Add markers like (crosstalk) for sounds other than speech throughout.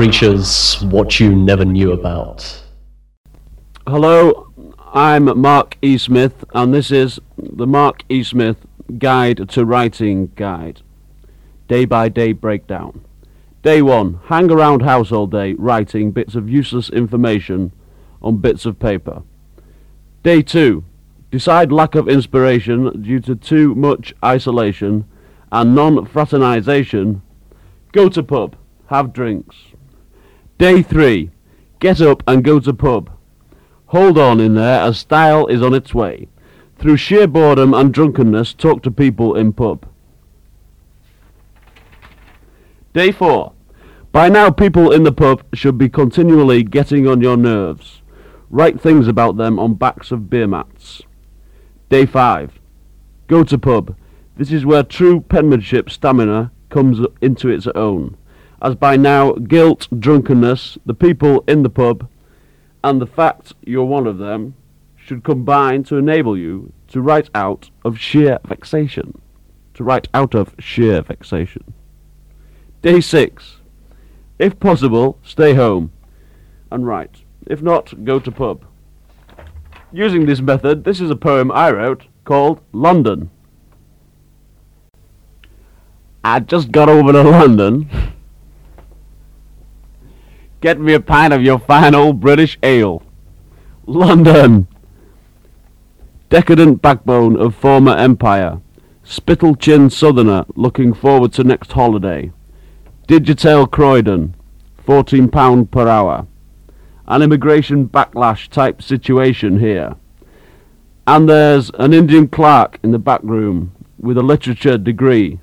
creatures, what you never knew about. Hello, I'm Mark E. Smith, and this is the Mark E. Smith Guide to Writing Guide. Day by day breakdown. Day 1. Hang around house all day writing bits of useless information on bits of paper. Day 2. Decide lack of inspiration due to too much isolation and non-fraternization. Go to pub. Have drinks. Day 3. Get up and go to pub. Hold on in there as style is on its way. Through sheer boredom and drunkenness, talk to people in pub. Day 4. By now people in the pub should be continually getting on your nerves. Write things about them on backs of beer mats. Day 5. Go to pub. This is where true penmanship stamina comes into its own, as by now guilt, drunkenness, the people in the pub, and the fact you're one of them should combine to enable you to write out of sheer vexation. To write out of sheer vexation. Day 6. If possible, stay home and write. If not, go to pub. Using this method, this is a poem I wrote called London. I just got over to London. (laughs) Get me a pint of your fine old British ale. London. Decadent backbone of former empire. Spittle chin southerner looking forward to next holiday. Digital Croydon, £14 per hour. An immigration backlash type situation here. And there's an Indian clerk in the back room with a literature degree.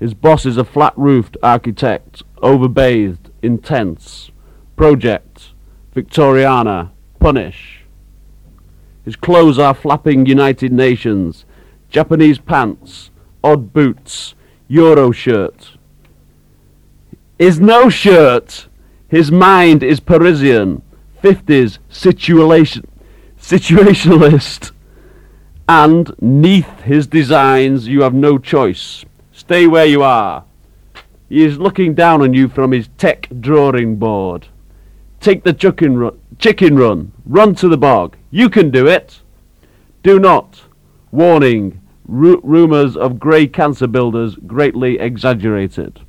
His boss is a flat-roofed architect, overbathed, intense. Project, Victoriana, punish. His clothes are flapping United Nations, Japanese pants, odd boots, Euro shirt is no shirt. His mind is Parisian, 50s situation, situationalist. And neath his designs you have no choice. Stay where you are. He is looking down on you from his tech drawing board. Take the chicken run, chicken run, run to the bog. You can do it. Do not. Warning, ru- rumours of grey cancer builders greatly exaggerated.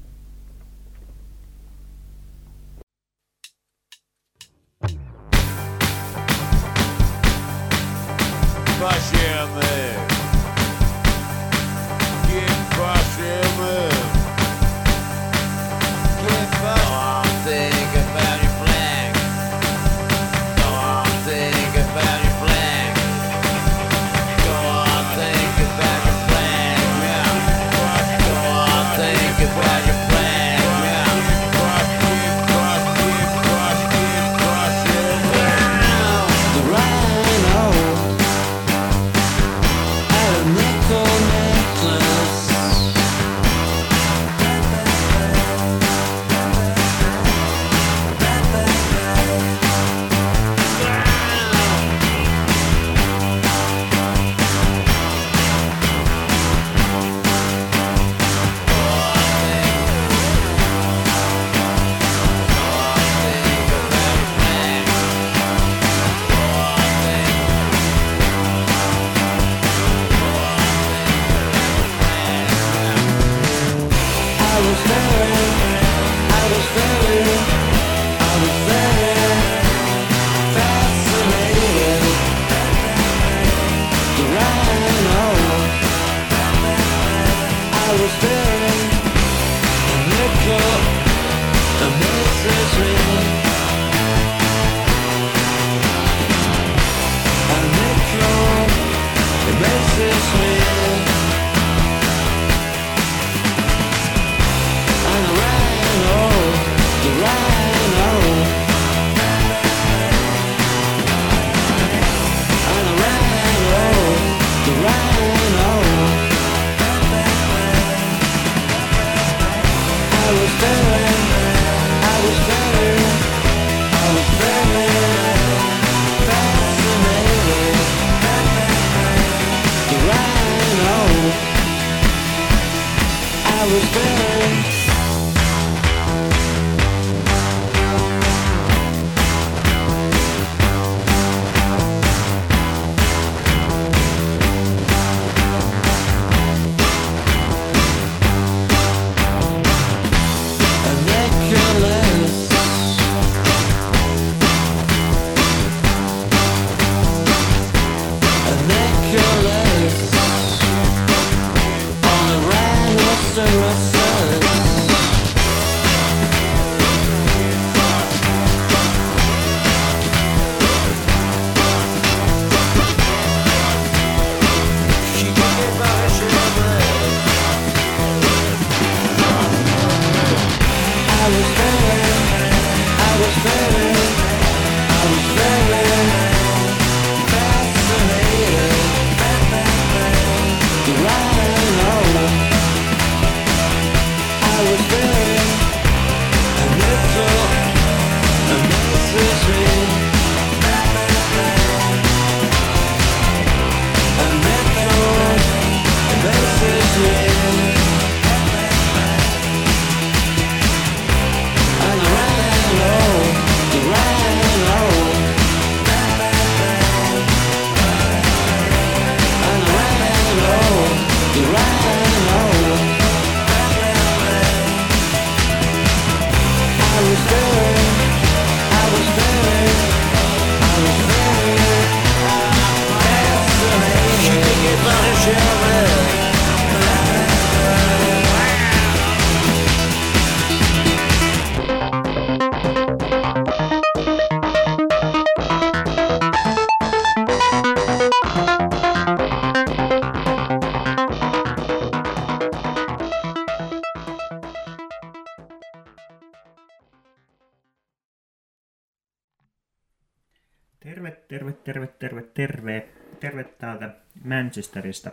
Terve, terve, terve, terve, terve. Täältä Manchesterista.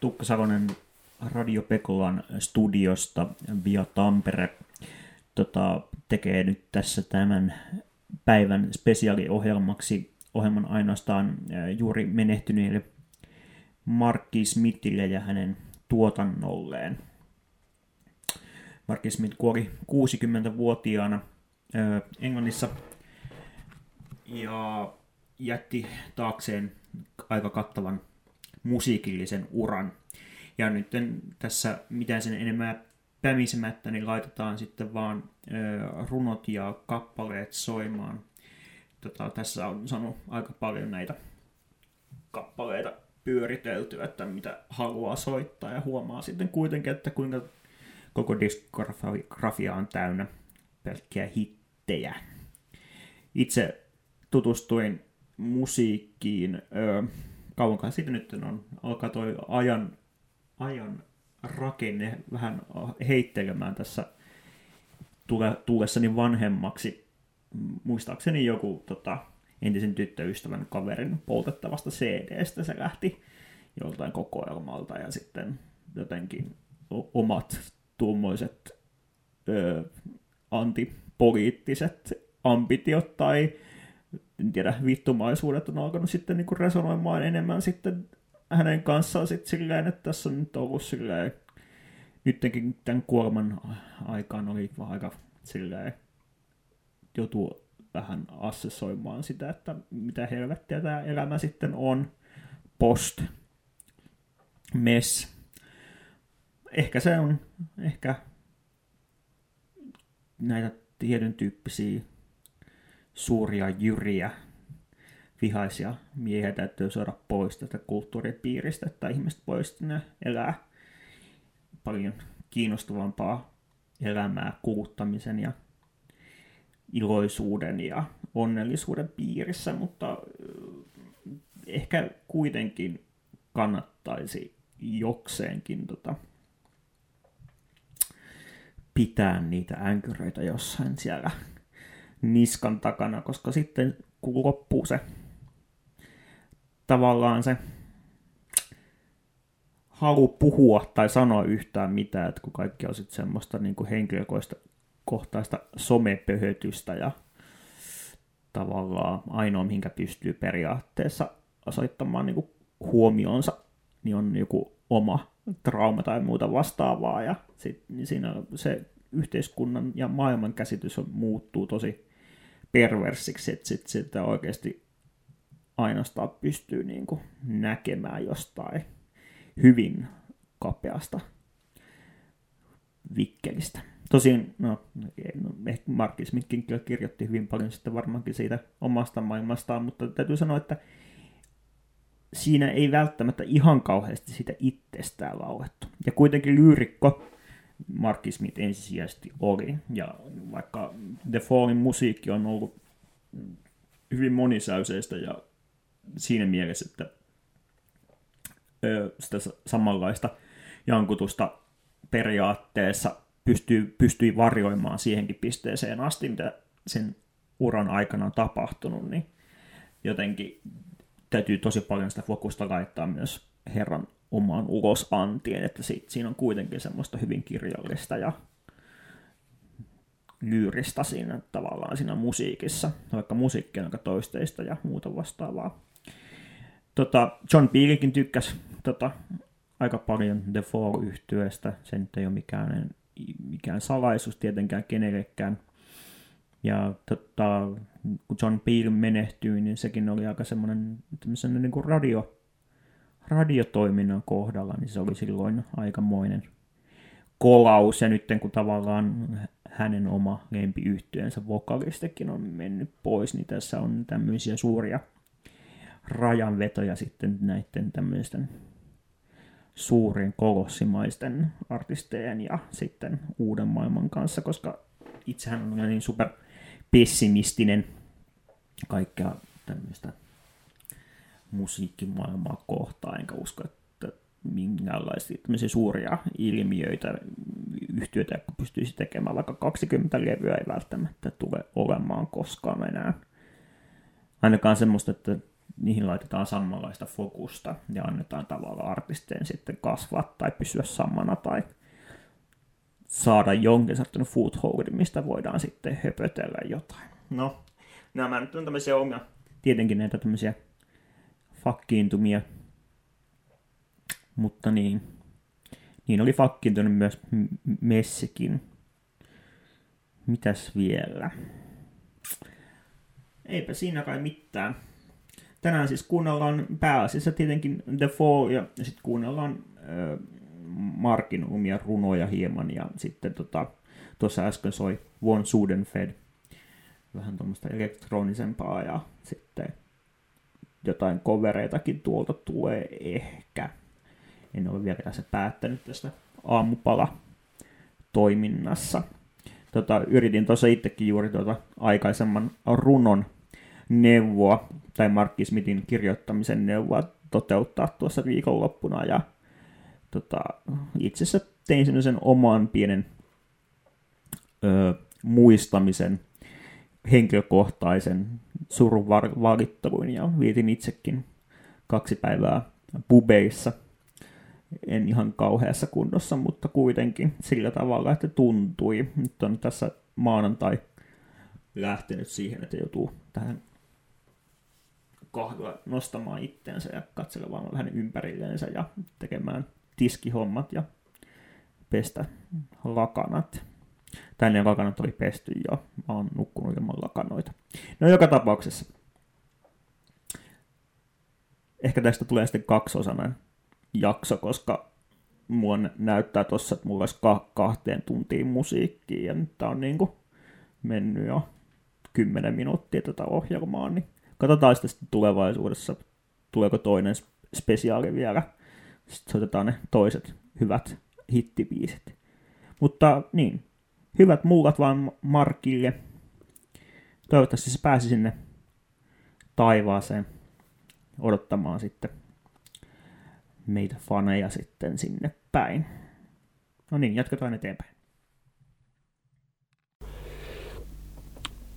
Tukka Savonen Radio Pekolan studiosta via Tampere tota, tekee nyt tässä tämän päivän spesiaaliohjelmaksi ohjelman ainoastaan ää, juuri menehtyneelle Markki Smithille ja hänen tuotannolleen. Markki Smith kuoli 60-vuotiaana ää, Englannissa ja jätti taakseen aika kattavan musiikillisen uran. Ja nyt tässä mitään sen enemmän pämisemättä, niin laitetaan sitten vaan runot ja kappaleet soimaan. Tota, tässä on saanut aika paljon näitä kappaleita pyöriteltyä, että mitä haluaa soittaa ja huomaa sitten kuitenkin, että kuinka koko diskografia on täynnä pelkkiä hittejä. Itse tutustuin musiikkiin, öö, kauankaan siitä nyt on, alkaa toi ajan, ajan rakenne vähän heittelemään tässä tule, tullessani vanhemmaksi. Muistaakseni joku tota, entisen tyttöystävän kaverin poltettavasta CD-stä se lähti joltain kokoelmalta ja sitten jotenkin omat tuommoiset ö, antipoliittiset ambitiot tai en tiedä, vittumaisuudet on alkanut sitten niin resonoimaan enemmän sitten hänen kanssaan sitten silleen, että tässä on nyt ollut silleen, nyttenkin tämän kuoleman aikaan oli vaan aika silleen, joutuu vähän assessoimaan sitä, että mitä helvettiä tämä elämä sitten on post mess. Ehkä se on, ehkä näitä tietyn tyyppisiä suuria jyriä, vihaisia miehiä täytyy saada pois tästä kulttuuripiiristä, että ihmiset pois ne elää paljon kiinnostavampaa elämää kuluttamisen ja iloisuuden ja onnellisuuden piirissä, mutta ehkä kuitenkin kannattaisi jokseenkin tota, pitää niitä änkyröitä jossain siellä niskan takana, koska sitten kun loppuu se tavallaan se halu puhua tai sanoa yhtään mitään, että kun kaikki on sitten semmoista niin kuin henkilökohtaista somepöhötystä ja tavallaan ainoa, minkä pystyy periaatteessa osoittamaan niin kuin huomionsa, niin on joku oma trauma tai muuta vastaavaa. Ja sit, niin siinä se yhteiskunnan ja maailman käsitys on, muuttuu tosi perversiksi, että sit sitä oikeasti ainoastaan pystyy niin kuin näkemään jostain hyvin kapeasta vikkelistä. Tosin, no, no ehkä Mark Smithkin kyllä kirjoitti hyvin paljon sitten varmaankin siitä omasta maailmastaan, mutta täytyy sanoa, että siinä ei välttämättä ihan kauheasti sitä itsestään laulettu. Ja kuitenkin lyyrikko Marky Smith ensisijaisesti oli. Ja vaikka The Fallin musiikki on ollut hyvin monisäyseistä ja siinä mielessä, että sitä sa- samanlaista jankutusta periaatteessa pystyy, pystyi varjoimaan siihenkin pisteeseen asti, mitä sen uran aikana on tapahtunut, niin jotenkin täytyy tosi paljon sitä fokusta laittaa myös Herran omaan ulosantiin, että si- siinä on kuitenkin semmoista hyvin kirjallista ja lyyristä siinä tavallaan siinä musiikissa, vaikka musiikki on aika toisteista ja muuta vastaavaa. Tota, John Peelekin tykkäsi tota, aika paljon The fall yhtyeestä se nyt ei ole mikään, mikään salaisuus tietenkään kenellekään. Ja tota, kun John Peel menehtyi, niin sekin oli aika semmoinen niin kuin radio, radiotoiminnan kohdalla, niin se oli silloin aikamoinen kolaus. Ja nyt kun tavallaan hänen oma lempiyhtiönsä vokalistikin on mennyt pois, niin tässä on tämmöisiä suuria rajanvetoja sitten näiden tämmöisten suurien kolossimaisten artistejen ja sitten uuden maailman kanssa, koska itsehän on niin super pessimistinen kaikkea tämmöistä musiikkimaailmaa kohtaan, enkä usko, että minkäänlaisia suuria ilmiöitä yhtiöitä, jotka pystyisi tekemään vaikka 20 levyä, ei välttämättä tule olemaan koskaan enää. Ainakaan semmoista, että niihin laitetaan samanlaista fokusta ja annetaan tavallaan artisteen sitten kasvaa tai pysyä samana tai saada jonkin sortin foothold, mistä voidaan sitten höpötellä jotain. No, nämä nyt on tämmöisiä omia, tietenkin näitä tämmöisiä fakkiintumia, mutta niin, niin oli fakkiintunut myös Messikin. Mitäs vielä? Eipä siinä kai mitään. Tänään siis kuunnellaan pääasiassa tietenkin The Fall ja sitten kuunnellaan äh, Markin omia runoja hieman ja sitten tota, tuossa äsken soi Von Sudenfed vähän tuommoista elektronisempaa ja sitten jotain covereitakin tuolta tulee ehkä. En ole vielä tässä päättänyt tästä aamupala toiminnassa. Tota, yritin tuossa itsekin juuri tuota aikaisemman runon neuvoa, tai Mark Smithin kirjoittamisen neuvoa toteuttaa tuossa viikonloppuna, ja tota, itse asiassa tein sellaisen oman pienen ö, muistamisen, henkilökohtaisen surun valittelun, ja vietin itsekin kaksi päivää pubeissa, en ihan kauheassa kunnossa, mutta kuitenkin sillä tavalla, että tuntui. Nyt on tässä maanantai lähtenyt siihen, että joutuu tähän kahvilla nostamaan itteensä ja katselemaan vähän ympärilleensä ja tekemään tiskihommat ja pestä lakanat. Tai ne lakanat oli pesty jo. Mä oon nukkunut ilman lakanoita. No joka tapauksessa. Ehkä tästä tulee sitten kaksiosainen jakso, koska mua näyttää tossa, että mulla olisi ka- kahteen tuntiin musiikkia ja nyt tää on niinku mennyt jo kymmenen minuuttia tätä ohjelmaa, niin katsotaan sitten tulevaisuudessa, tuleeko toinen spesiaali vielä. Sitten soitetaan ne toiset hyvät hittibiisit. Mutta niin, hyvät mullat vaan Markille. Toivottavasti se pääsi sinne taivaaseen odottamaan sitten meitä faneja sitten sinne päin. No niin, jatketaan eteenpäin.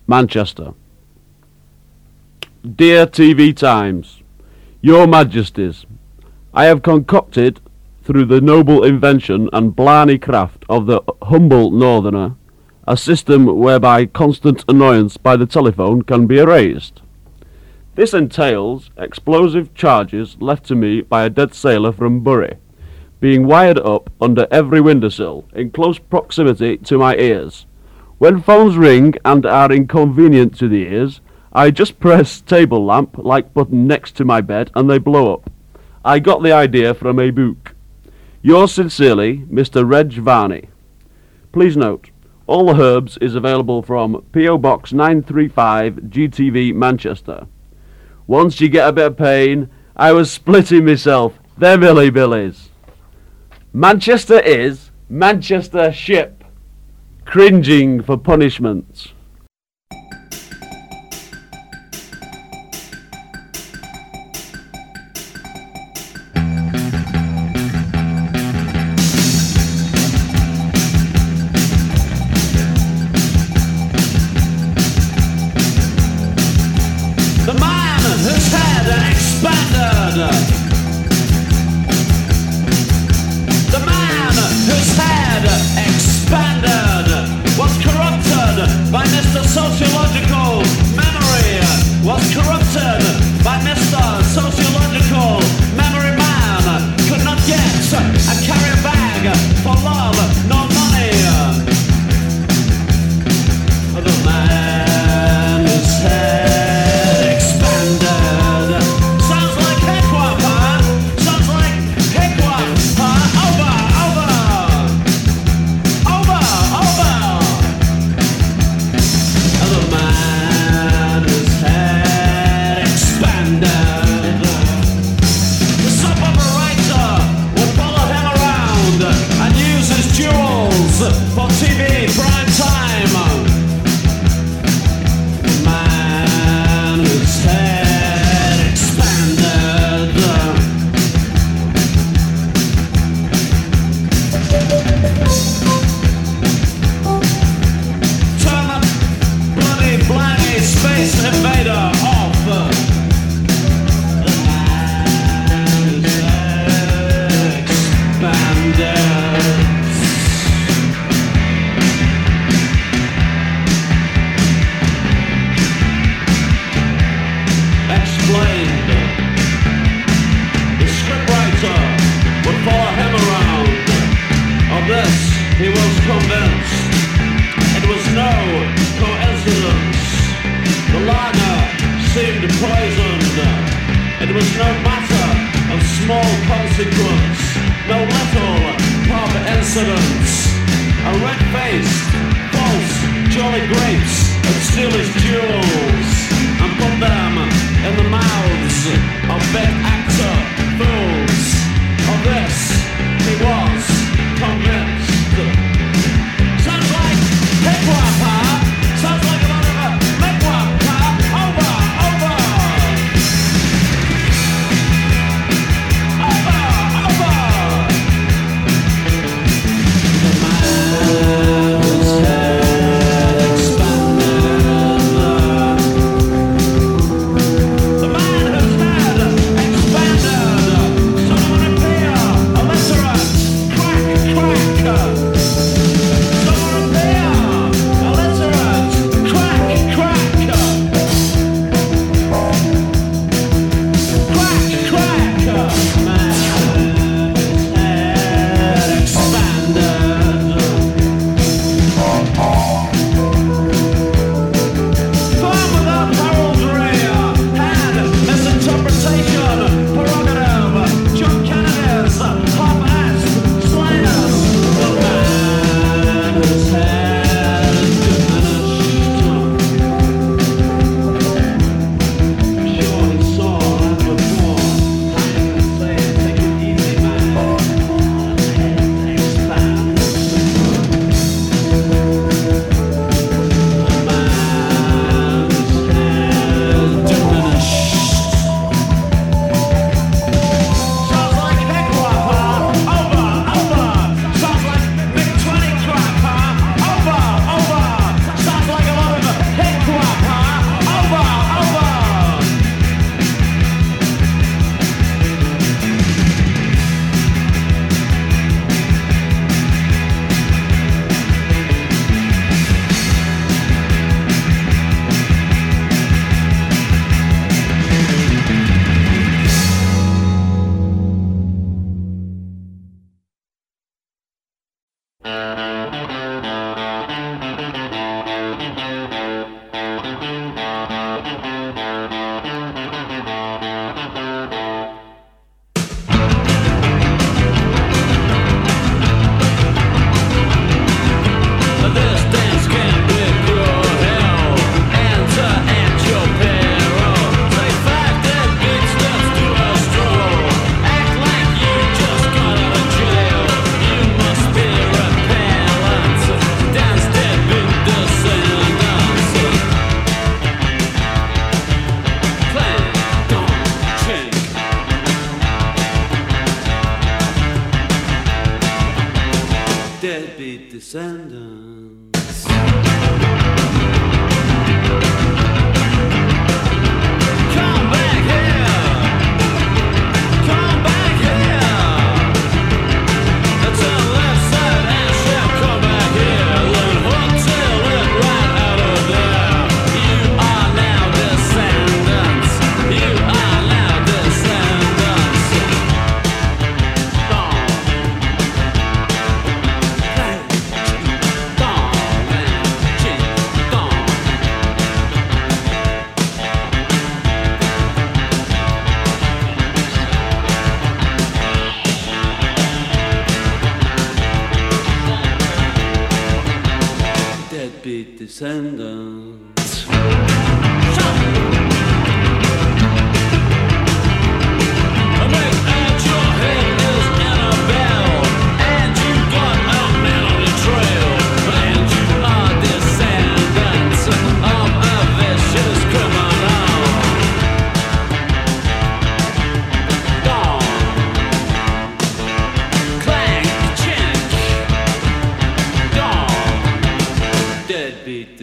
Manchester. Dear TV Times, Your Majesties, I have concocted, through the noble invention and blarney craft of the humble northerner, a system whereby constant annoyance by the telephone can be erased. This entails explosive charges left to me by a dead sailor from Bury, being wired up under every windowsill, in close proximity to my ears. When phones ring and are inconvenient to the ears, I just press table lamp like button next to my bed and they blow up. I got the idea from a book. Yours sincerely, Mr. Reg Varney. Please note, All the Herbs is available from P.O. Box 935 GTV Manchester. Once you get a bit of pain, I was splitting myself. They're Billy Billies. Manchester is Manchester ship, cringing for punishment.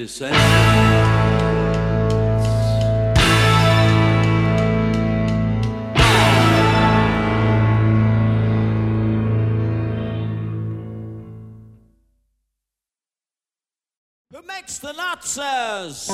Descendants. Who makes the Nazis?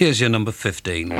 Here's your number 15.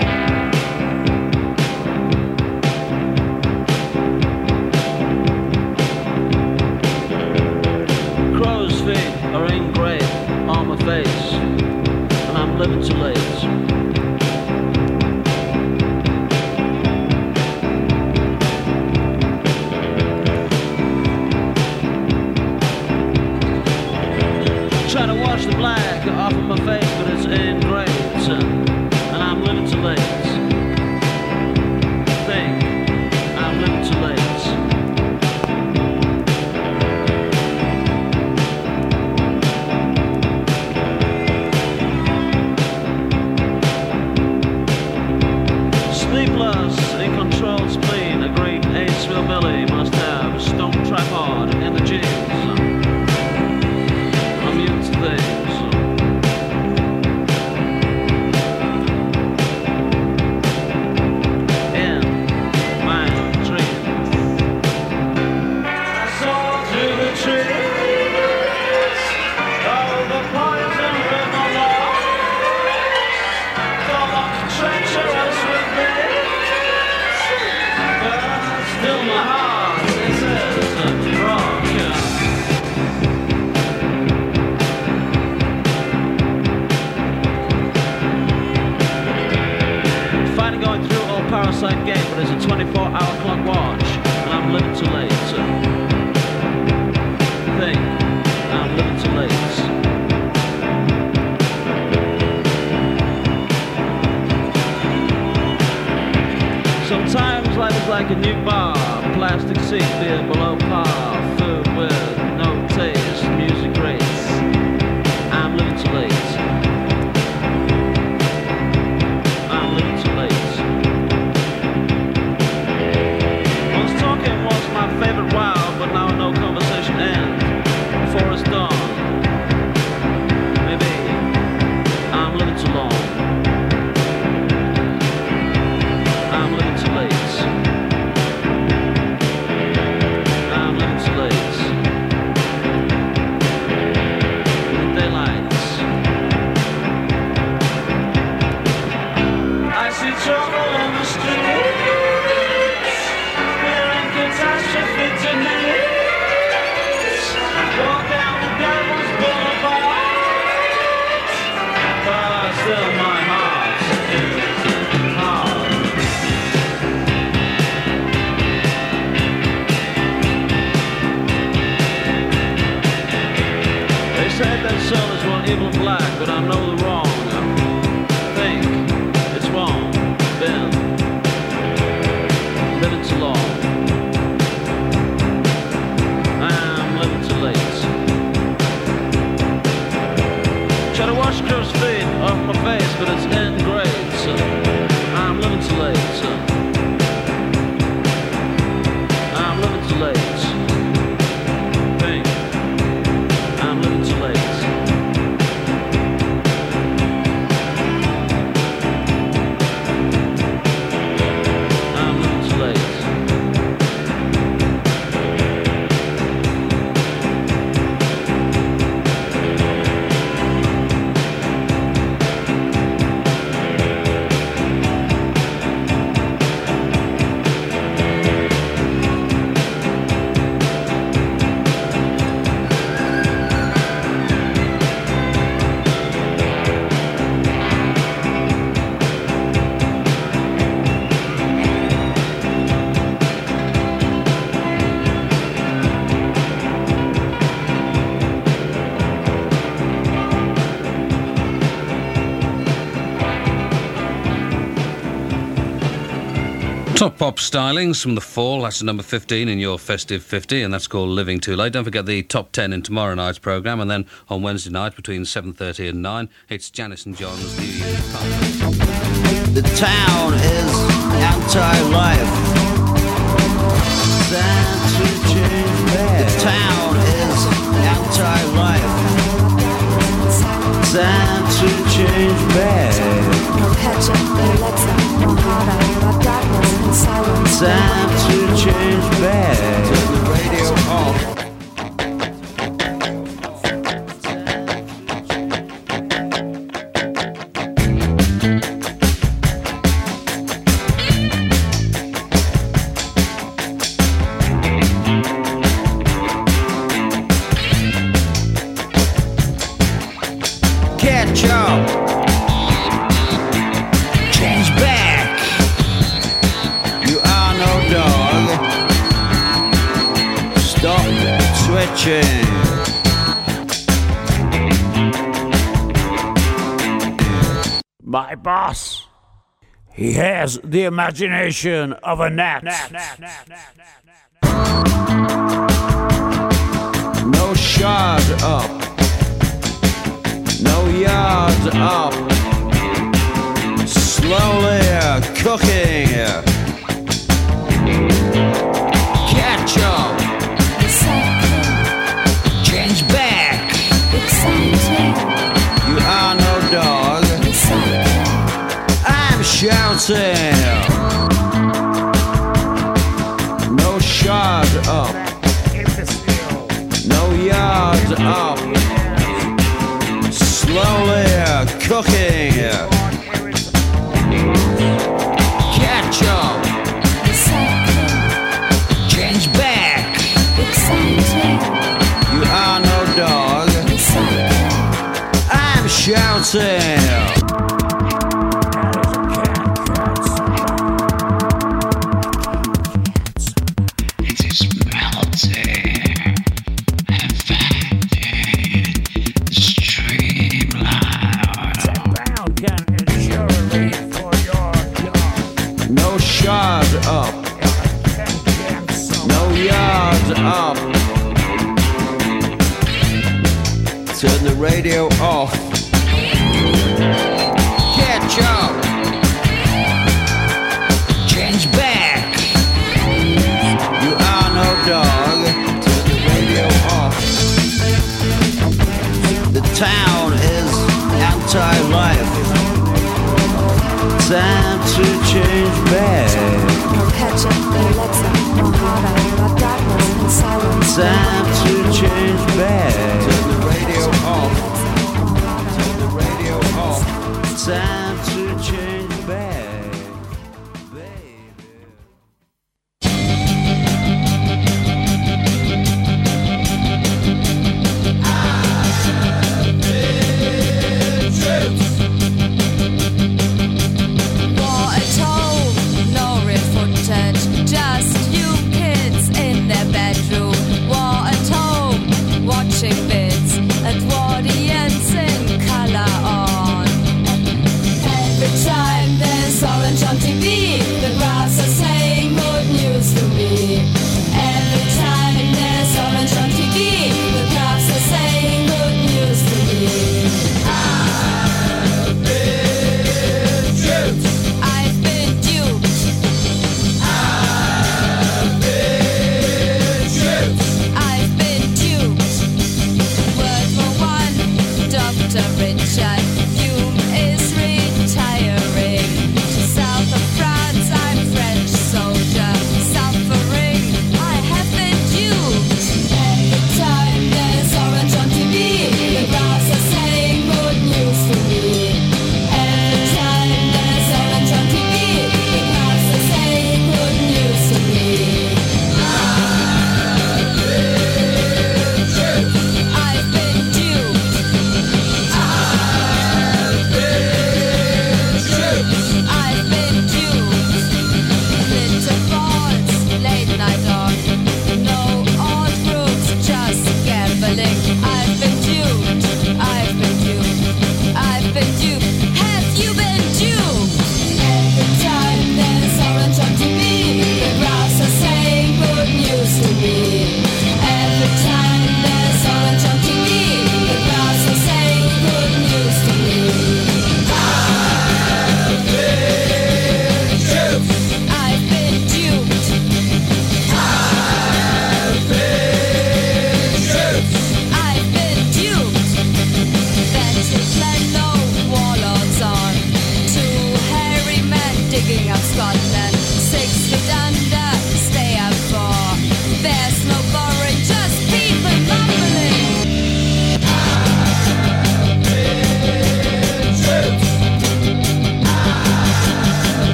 Partido Popular. pop stylings from the fall. That's number 15 in your festive 50, and that's called Living Too Late. Don't forget the top 10 in tomorrow night's programme, and then on Wednesday night between 7.30 and 9, it's Janice and John's New Year's party. The town is anti-life. To the town is anti-life. Time to change back. No sand. the imagination of a gnat. No shard up. No yard up. Slowly cooking. Ketchup. shouting. No shot up. No yards up. Slowly cooking.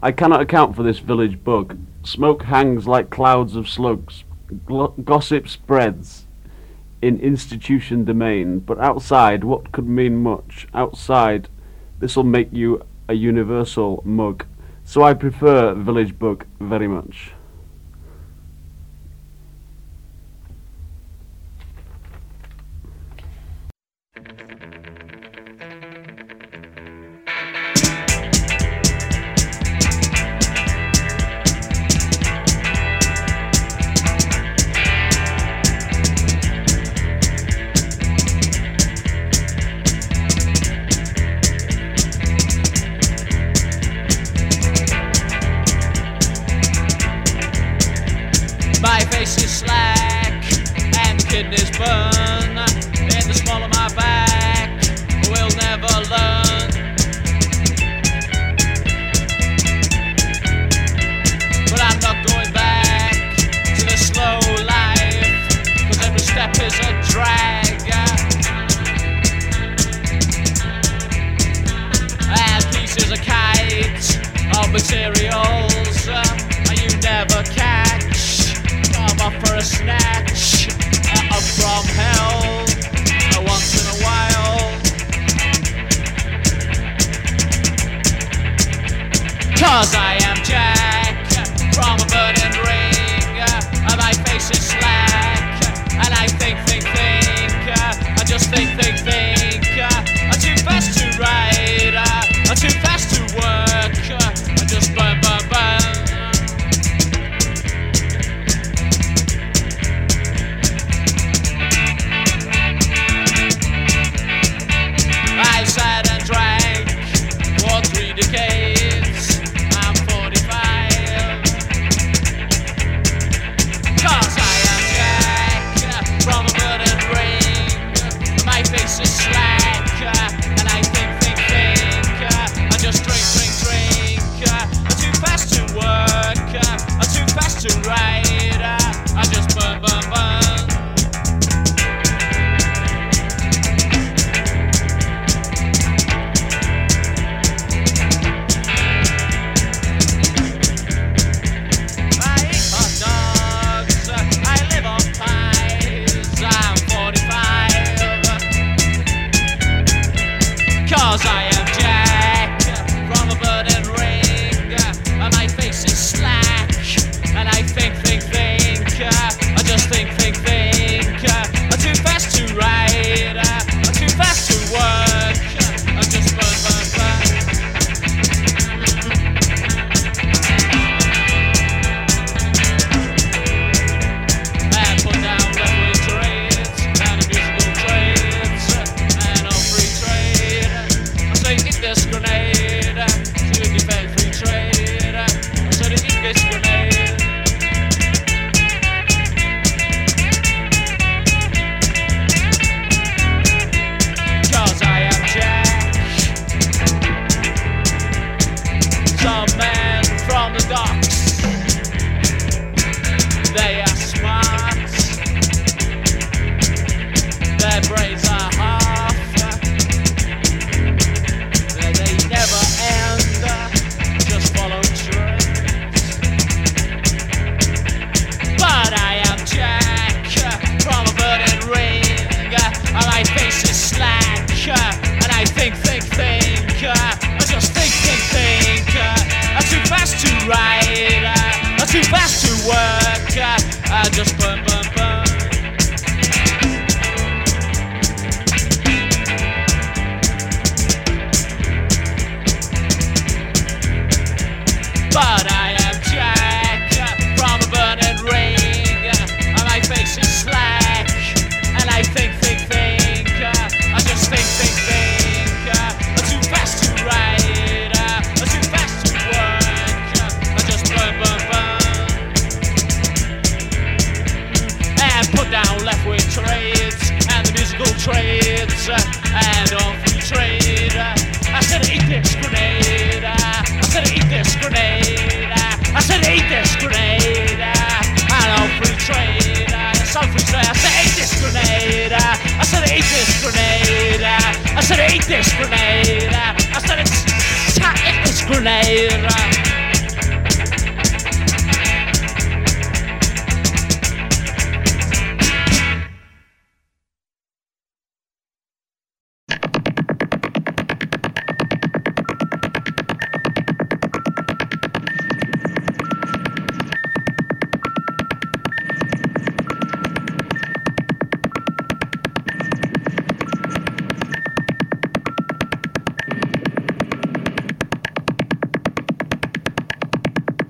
I cannot account for this village bug. Smoke hangs like clouds of slugs. Gl- gossip spreads in institution domain, but outside, what could mean much? Outside, this'll make you a universal mug. So I prefer Village Bug very much.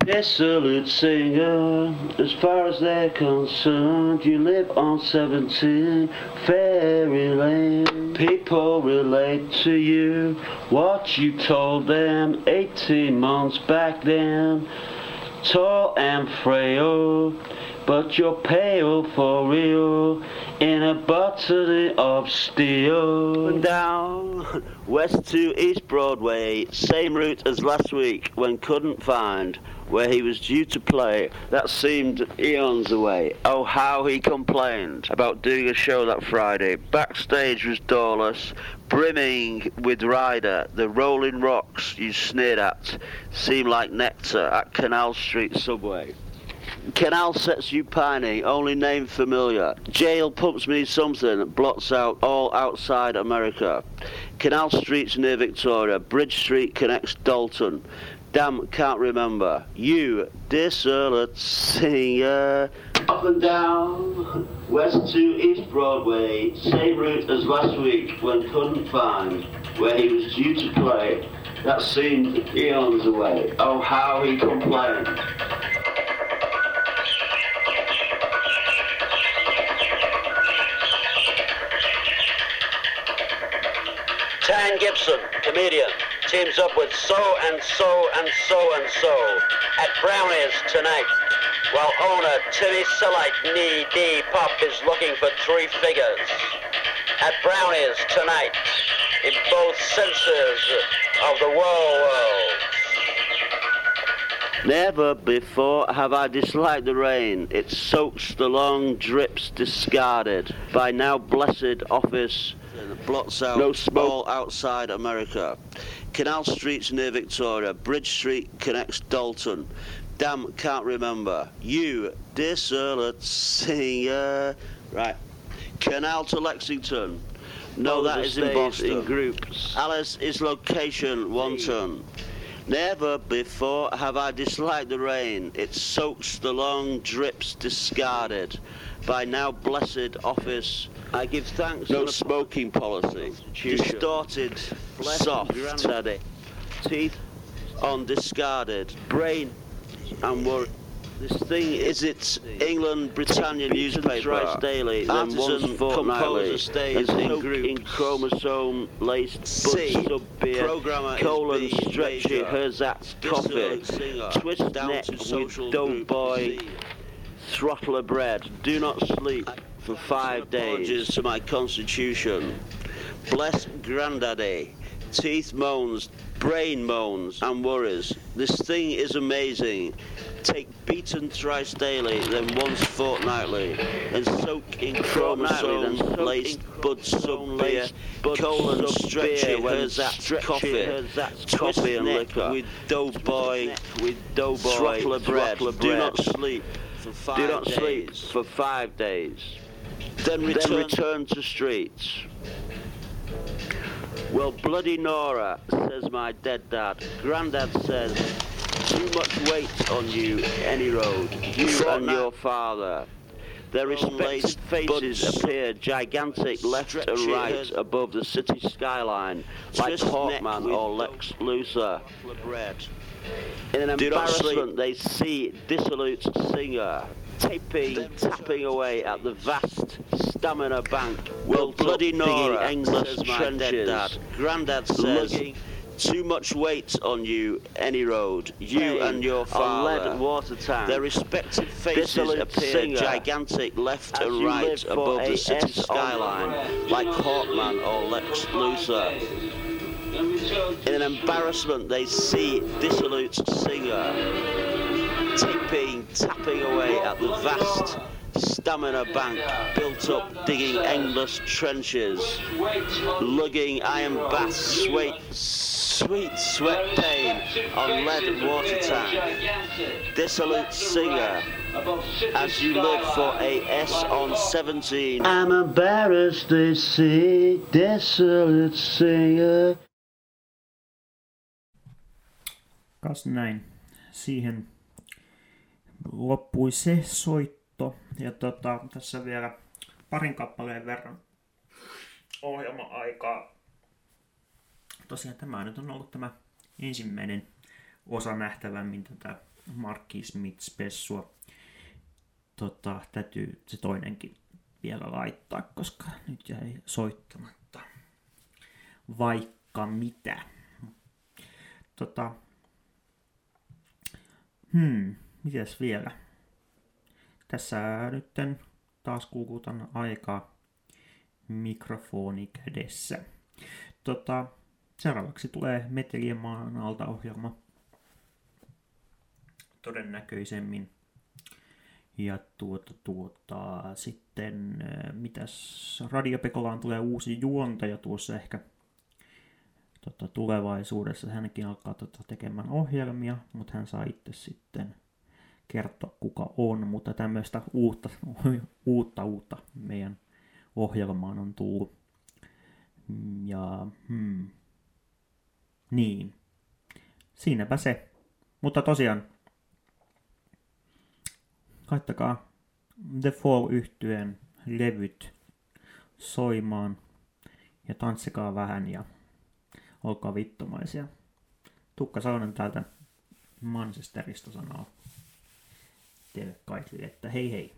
Dissolute singer, as far as they're concerned, you live on 17 Fairyland. People relate to you what you told them 18 months back then. Tall and frail, but you're pale for real in a botany of steel. Down west to East Broadway, same route as last week when couldn't find where he was due to play. That seemed eons away. Oh, how he complained about doing a show that Friday. Backstage was doorless, brimming with rider. The rolling rocks you sneered at seemed like nectar at Canal Street subway. Canal sets you pining, only name familiar. Jail pumps me something, blots out all outside America. Canal Street's near Victoria, Bridge Street connects Dalton. Damn, can't remember. You, desolate singer. Up and down, west to East Broadway, same route as last week when couldn't find where he was due to play. That seemed eons away. Oh, how he complained. Tan Gibson, comedian, teams up with so and so and so and so at Brownies tonight. While owner Timmy Selite, knee deep Pop is looking for three figures. At Brownies tonight, in both senses of the world. Never before have I disliked the rain. It soaks the long drips discarded by now blessed office. Blots out no smoke outside America. Canal Street's near Victoria. Bridge Street connects Dalton. Damn, can't remember. You, desolate singer. Right. Canal to Lexington. No, oh, that is in Boston. In groups. Alice is location wanton. Never before have I disliked the rain. It soaks the long drips discarded by now blessed office. I give thanks. No smoking policy. Distorted, soft, granddaddy. Teeth on discarded. Brain and worry. This thing is it England Britannia newspaper thrice daily, once fortnightly, stays in group in chromosome laced C sub beer, colon stretchy Herzat's coffee, twist down neck with dope boy, throttler bread. Do not sleep for five days to my constitution. Bless granddaddy. Teeth moans, brain moans, and worries. This thing is amazing. Take beaten thrice daily, then once fortnightly, and soak in chromosomes, laced bud sub beer, colon stretchy, Herzat's coffee, coffee and liquor, with doughboy, with doughboy, throttler bread. Do not sleep for five Do not sleep for five days. Then return, then return to streets. Well, bloody Nora, says my dead dad. Granddad says, too much weight on you, any road. You and your father. Their respective faces appear gigantic left and right above the city skyline, like Hawkman or Lex Luthor. In an embarrassment, they see dissolute singer taping, tapping away at the vast stamina bank. Well, bloody Nora, English trenches. Dad. Grandad says. Too much weight on you, any road. You Pain and your father. lead water tank. Their respective faces appear singer. gigantic left As and right above the city skyline, like Hawkman or Lex Luthor. In an embarrassment, they see dissolute singer tipping, tapping away at the vast stamina bank built up digging endless trenches, lugging iron baths, sweet, sweet sweat pain on lead and water tank. Dissolute singer, as you look for a S on 17. I'm embarrassed to see desolate singer. Kas näin. Siihen loppui se soitto. Ja tota, tässä vielä parin kappaleen verran ohjelma-aikaa. Tosiaan tämä nyt on ollut tämä ensimmäinen osa nähtävämmin tätä Markki Smith-spessua. Tota, täytyy se toinenkin vielä laittaa, koska nyt jäi soittamatta. Vaikka mitä. Tota, hmm, mitäs vielä? Tässä nytten taas kuukutan aikaa mikrofoni kädessä. Tota, seuraavaksi tulee Metelien maan alta ohjelma todennäköisemmin. Ja tuota, tuota, sitten äh, mitäs Radio Pekolaan tulee uusi juontaja tuossa ehkä tota, tulevaisuudessa. Hänkin alkaa tota, tekemään ohjelmia, mutta hän saa itse sitten kertoa kuka on, mutta tämmöistä uutta, (laughs) uutta, uutta meidän ohjelmaan on tullut. Ja hmm, niin, siinäpä se. Mutta tosiaan, laittakaa The Fall yhtyeen levyt soimaan ja tanssikaa vähän ja olkaa vittomaisia. Tukka Salonen täältä Manchesterista sanoo teille kaikille, että hei hei.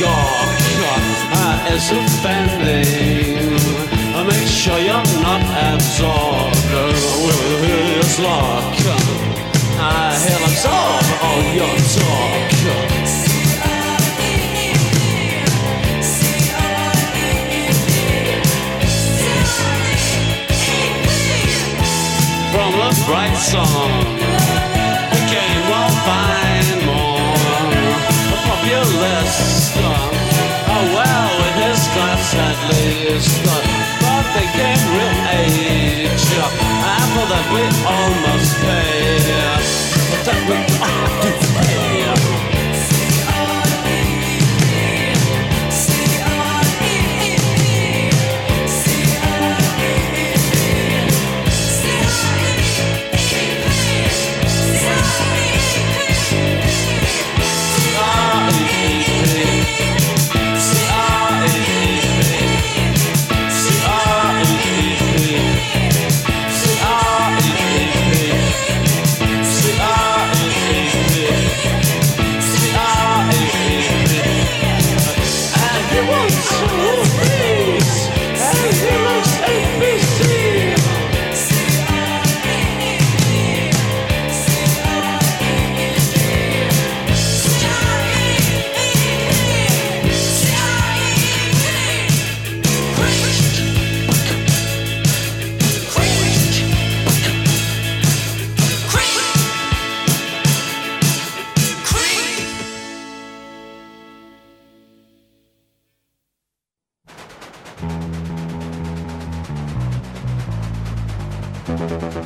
Gawk is offending. Make sure you're not absorbed with his luck. He'll absorb all your talk. from a bright song became one fine more a class at but they came real age, and for that we all must pay. For that we